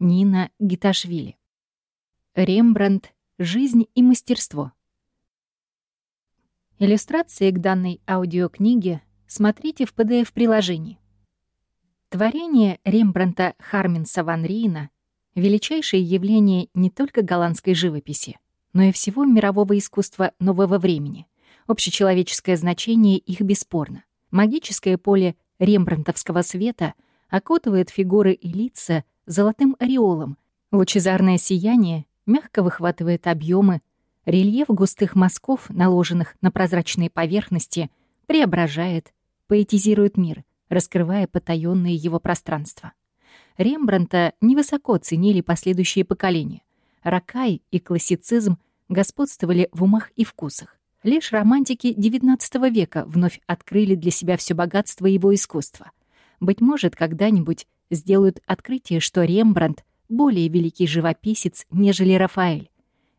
Нина Гиташвили. Рембрандт. Жизнь и мастерство. Иллюстрации к данной аудиокниге смотрите в PDF-приложении. Творение Рембранта Харминса ван Риена — величайшее явление не только голландской живописи, но и всего мирового искусства нового времени. Общечеловеческое значение их бесспорно. Магическое поле рембрандтовского света окутывает фигуры и лица золотым ореолом, лучезарное сияние мягко выхватывает объемы, рельеф густых мазков, наложенных на прозрачные поверхности, преображает, поэтизирует мир, раскрывая потаённые его пространства. Рембранта невысоко ценили последующие поколения. Ракай и классицизм господствовали в умах и вкусах. Лишь романтики XIX века вновь открыли для себя все богатство его искусства. Быть может, когда-нибудь сделают открытие, что Рембрандт — более великий живописец, нежели Рафаэль.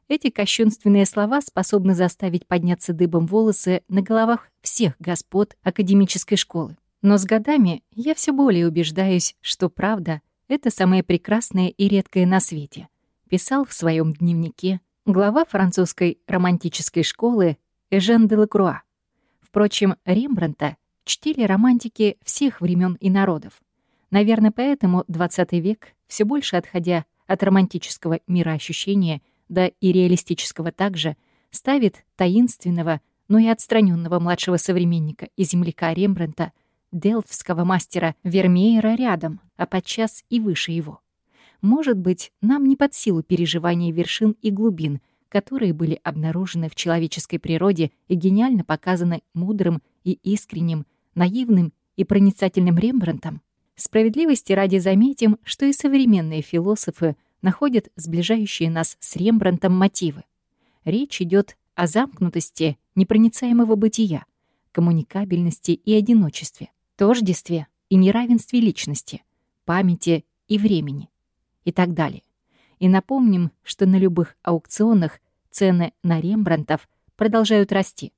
Эти кощунственные слова способны заставить подняться дыбом волосы на головах всех господ академической школы. Но с годами я все более убеждаюсь, что правда — это самое прекрасное и редкое на свете. Писал в своем дневнике глава французской романтической школы Эжен де Лакруа. Впрочем, Рембранта чтили романтики всех времен и народов. Наверное, поэтому XX век, все больше отходя от романтического мироощущения до и реалистического также, ставит таинственного, но и отстраненного младшего современника и земляка Рембранта делфского мастера Вермеера рядом, а подчас и выше его. Может быть, нам не под силу переживания вершин и глубин, которые были обнаружены в человеческой природе и гениально показаны мудрым и искренним, наивным и проницательным Рембрандтом? Справедливости ради заметим, что и современные философы находят сближающие нас с Рембрандтом мотивы. Речь идет о замкнутости непроницаемого бытия, коммуникабельности и одиночестве тождестве и неравенстве личности, памяти и времени и так далее. И напомним, что на любых аукционах цены на Рембрандтов продолжают расти.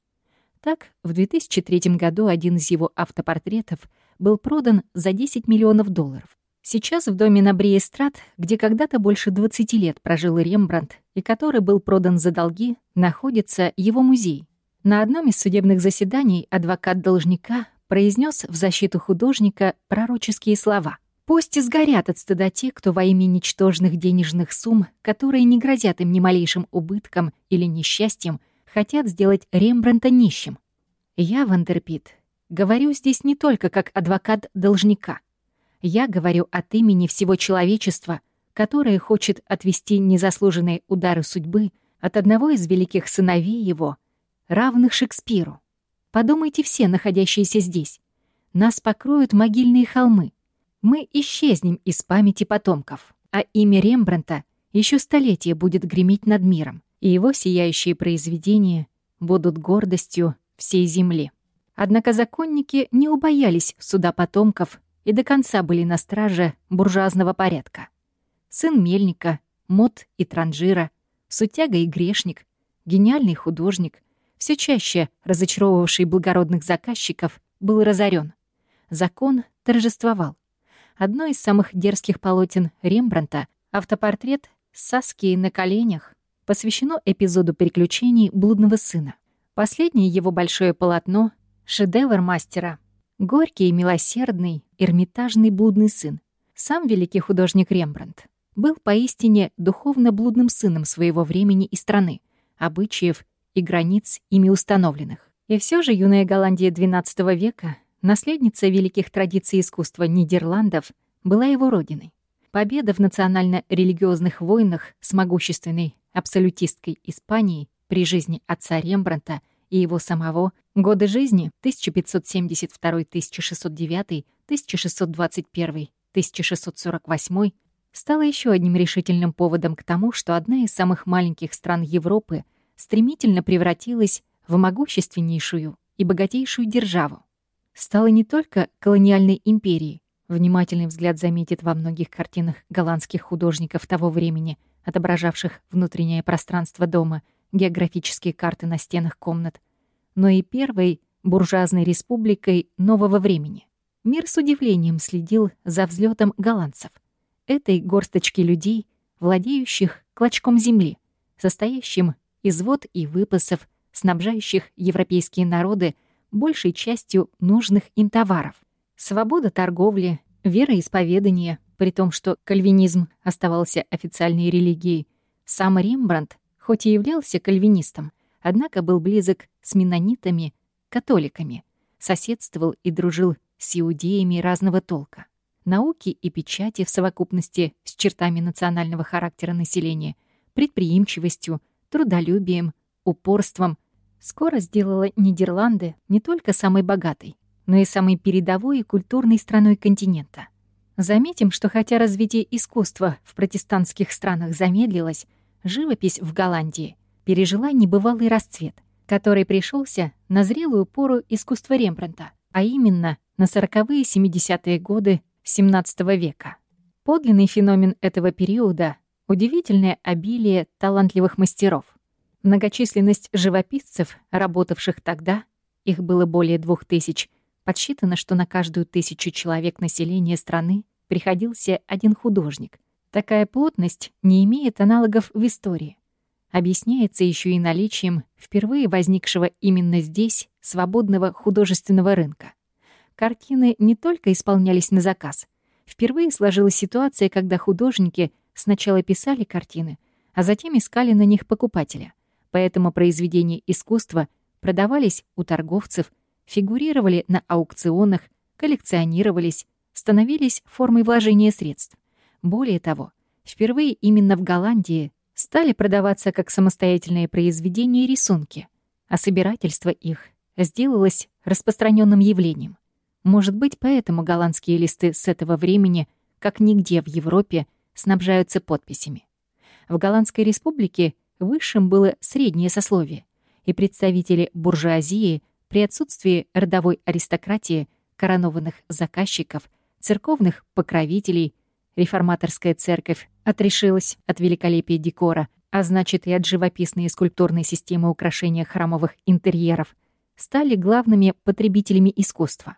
Так, в 2003 году один из его автопортретов был продан за 10 миллионов долларов. Сейчас в доме на Бриестрат, где когда-то больше 20 лет прожил Рембрандт и который был продан за долги, находится его музей. На одном из судебных заседаний адвокат должника произнес в защиту художника пророческие слова. «Пусть сгорят от стыда те, кто во имя ничтожных денежных сумм, которые не грозят им ни малейшим убытком или несчастьем, хотят сделать Рембрандта нищим. Я, Вандерпит, говорю здесь не только как адвокат должника. Я говорю от имени всего человечества, которое хочет отвести незаслуженные удары судьбы от одного из великих сыновей его, равных Шекспиру. Подумайте все, находящиеся здесь. Нас покроют могильные холмы. Мы исчезнем из памяти потомков, а имя Рембранта еще столетия будет греметь над миром, и его сияющие произведения будут гордостью всей земли. Однако законники не убоялись суда потомков и до конца были на страже буржуазного порядка. Сын мельника, мод и транжира, сутяга и грешник, гениальный художник — все чаще разочаровывавший благородных заказчиков, был разорен. Закон торжествовал. Одно из самых дерзких полотен Рембранта, автопортрет с Саскией на коленях, посвящено эпизоду приключений блудного сына. Последнее его большое полотно — шедевр мастера. Горький и милосердный, эрмитажный блудный сын. Сам великий художник Рембрандт был поистине духовно блудным сыном своего времени и страны, обычаев и границ ими установленных. И все же юная Голландия XII века, наследница великих традиций искусства Нидерландов, была его родиной. Победа в национально-религиозных войнах с могущественной абсолютисткой Испанией при жизни отца Рембранта и его самого, годы жизни 1572-1609, 1621-1648 стало еще одним решительным поводом к тому, что одна из самых маленьких стран Европы — стремительно превратилась в могущественнейшую и богатейшую державу. Стала не только колониальной империей, внимательный взгляд заметит во многих картинах голландских художников того времени, отображавших внутреннее пространство дома, географические карты на стенах комнат, но и первой буржуазной республикой нового времени. Мир с удивлением следил за взлетом голландцев. этой горсточки людей, владеющих клочком земли, состоящим из вод и выпасов, снабжающих европейские народы большей частью нужных им товаров. Свобода торговли, вероисповедание, при том, что кальвинизм оставался официальной религией. Сам Рембрандт, хоть и являлся кальвинистом, однако был близок с менонитами, католиками, соседствовал и дружил с иудеями разного толка. Науки и печати в совокупности с чертами национального характера населения, предприимчивостью, трудолюбием, упорством скоро сделала Нидерланды не только самой богатой, но и самой передовой и культурной страной континента. Заметим, что хотя развитие искусства в протестантских странах замедлилось, живопись в Голландии пережила небывалый расцвет, который пришелся на зрелую пору искусства Рембрандта, а именно на 40-е 70-е годы XVII века. Подлинный феномен этого периода — удивительное обилие талантливых мастеров. Многочисленность живописцев, работавших тогда, их было более двух тысяч, подсчитано, что на каждую тысячу человек населения страны приходился один художник. Такая плотность не имеет аналогов в истории. Объясняется еще и наличием впервые возникшего именно здесь свободного художественного рынка. Картины не только исполнялись на заказ. Впервые сложилась ситуация, когда художники сначала писали картины, а затем искали на них покупателя. Поэтому произведения искусства продавались у торговцев, фигурировали на аукционах, коллекционировались, становились формой вложения средств. Более того, впервые именно в Голландии стали продаваться как самостоятельные произведения и рисунки, а собирательство их сделалось распространенным явлением. Может быть, поэтому голландские листы с этого времени, как нигде в Европе, снабжаются подписями. В Голландской республике высшим было среднее сословие, и представители буржуазии при отсутствии родовой аристократии, коронованных заказчиков, церковных покровителей, реформаторская церковь отрешилась от великолепия декора, а значит и от живописной и скульптурной системы украшения храмовых интерьеров, стали главными потребителями искусства.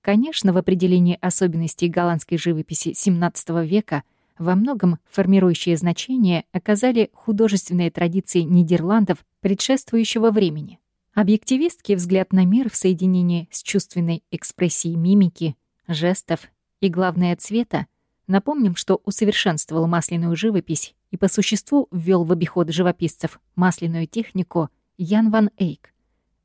Конечно, в определении особенностей голландской живописи XVII века во многом формирующее значение оказали художественные традиции Нидерландов предшествующего времени. Объективистский взгляд на мир в соединении с чувственной экспрессией мимики, жестов и, главное, цвета, напомним, что усовершенствовал масляную живопись и по существу ввел в обиход живописцев масляную технику Ян ван Эйк.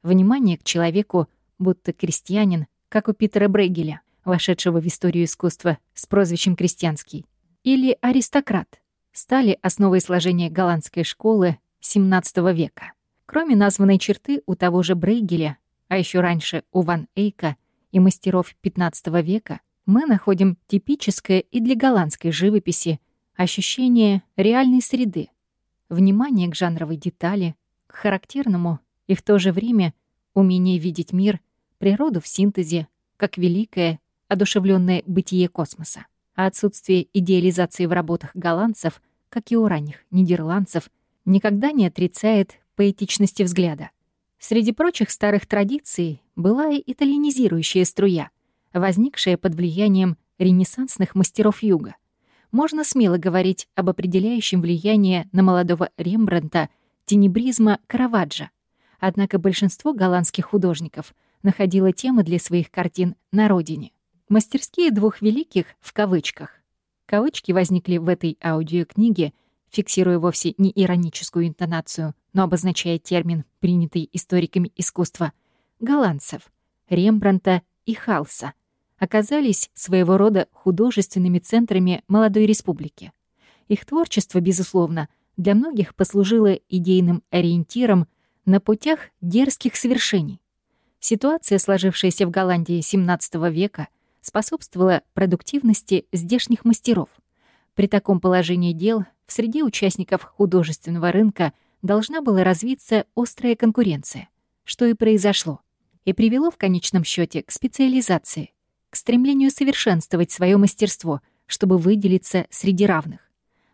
Внимание к человеку, будто крестьянин, как у Питера Брейгеля, вошедшего в историю искусства с прозвищем «Крестьянский», или «Аристократ», стали основой сложения голландской школы XVII века. Кроме названной черты у того же Брейгеля, а еще раньше у Ван Эйка и мастеров XV века, мы находим типическое и для голландской живописи ощущение реальной среды, внимание к жанровой детали, к характерному и в то же время умение видеть мир природу в синтезе, как великое, одушевленное бытие космоса. А отсутствие идеализации в работах голландцев, как и у ранних нидерландцев, никогда не отрицает поэтичности взгляда. Среди прочих старых традиций была и итальянизирующая струя, возникшая под влиянием ренессансных мастеров юга. Можно смело говорить об определяющем влиянии на молодого Рембрандта тенебризма Караваджо. Однако большинство голландских художников находила темы для своих картин на родине. Мастерские двух великих в кавычках. Кавычки возникли в этой аудиокниге, фиксируя вовсе не ироническую интонацию, но обозначая термин, принятый историками искусства, голландцев, Рембранта и Халса, оказались своего рода художественными центрами молодой республики. Их творчество, безусловно, для многих послужило идейным ориентиром на путях дерзких свершений. Ситуация, сложившаяся в Голландии XVII века, способствовала продуктивности здешних мастеров. При таком положении дел в среде участников художественного рынка должна была развиться острая конкуренция, что и произошло, и привело в конечном счете к специализации, к стремлению совершенствовать свое мастерство, чтобы выделиться среди равных.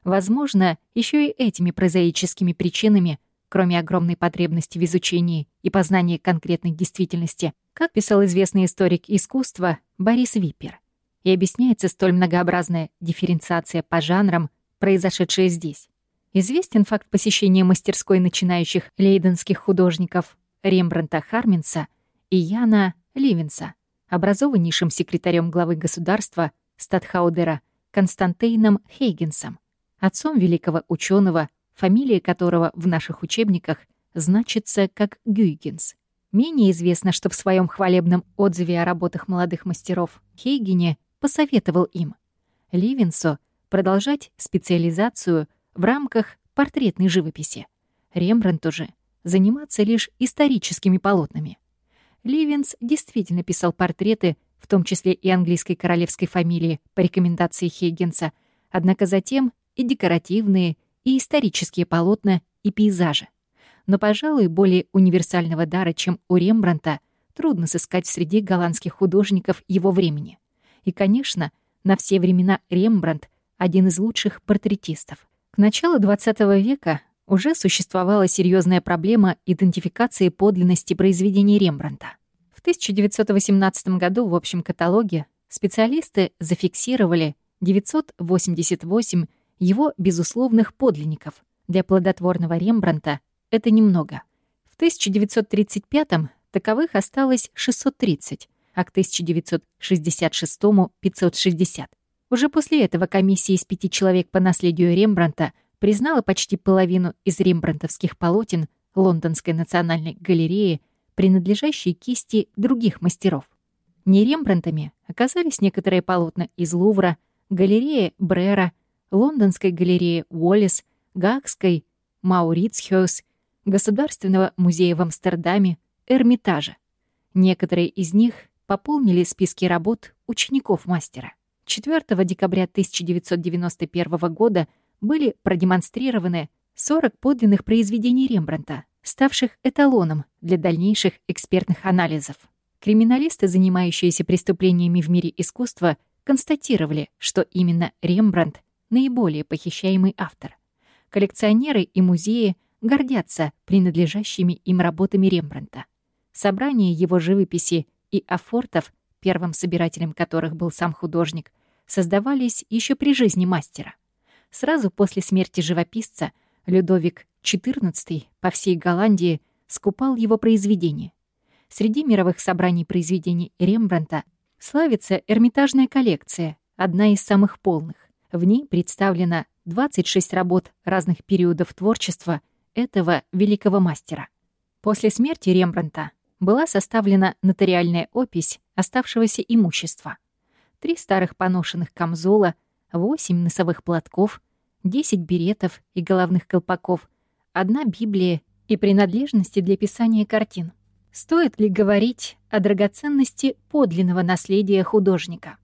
Возможно, еще и этими прозаическими причинами – кроме огромной потребности в изучении и познании конкретной действительности, как писал известный историк искусства Борис Випер. и объясняется столь многообразная дифференциация по жанрам, произошедшая здесь. Известен факт посещения мастерской начинающих лейденских художников Рембранта Харминса и Яна Ливенса, образованнейшим секретарем главы государства Статхаудера Константейном Хейгенсом, отцом великого ученого, фамилия которого в наших учебниках значится как Гюйгенс. Менее известно, что в своем хвалебном отзыве о работах молодых мастеров Хейгене посоветовал им Ливенсо продолжать специализацию в рамках портретной живописи. Рембрандту же заниматься лишь историческими полотнами. Ливенс действительно писал портреты, в том числе и английской королевской фамилии, по рекомендации Хейгенса, однако затем и декоративные, и исторические полотна, и пейзажи но, пожалуй, более универсального дара, чем у Рембранта, трудно сыскать среди голландских художников его времени. И, конечно, на все времена Рембрандт — один из лучших портретистов. К началу XX века уже существовала серьезная проблема идентификации подлинности произведений Рембранта. В 1918 году в общем каталоге специалисты зафиксировали 988 его безусловных подлинников. Для плодотворного Рембранта это немного. В 1935-м таковых осталось 630, а к 1966-му — 560. Уже после этого комиссия из пяти человек по наследию Рембранта признала почти половину из рембрантовских полотен Лондонской национальной галереи, принадлежащие кисти других мастеров. Не Рембрантами оказались некоторые полотна из Лувра, галереи Брера, Лондонской галереи Уоллес, Гаагской, Маурицхёс Государственного музея в Амстердаме, Эрмитажа. Некоторые из них пополнили списки работ учеников мастера. 4 декабря 1991 года были продемонстрированы 40 подлинных произведений Рембранта, ставших эталоном для дальнейших экспертных анализов. Криминалисты, занимающиеся преступлениями в мире искусства, констатировали, что именно Рембрандт — наиболее похищаемый автор. Коллекционеры и музеи — гордятся принадлежащими им работами Рембрандта. Собрание его живописи и афортов, первым собирателем которых был сам художник, создавались еще при жизни мастера. Сразу после смерти живописца Людовик XIV по всей Голландии скупал его произведения. Среди мировых собраний произведений Рембрандта славится Эрмитажная коллекция, одна из самых полных. В ней представлено 26 работ разных периодов творчества этого великого мастера. После смерти Рембранта была составлена нотариальная опись оставшегося имущества. Три старых поношенных камзола, восемь носовых платков, десять беретов и головных колпаков, одна Библия и принадлежности для писания картин. Стоит ли говорить о драгоценности подлинного наследия художника?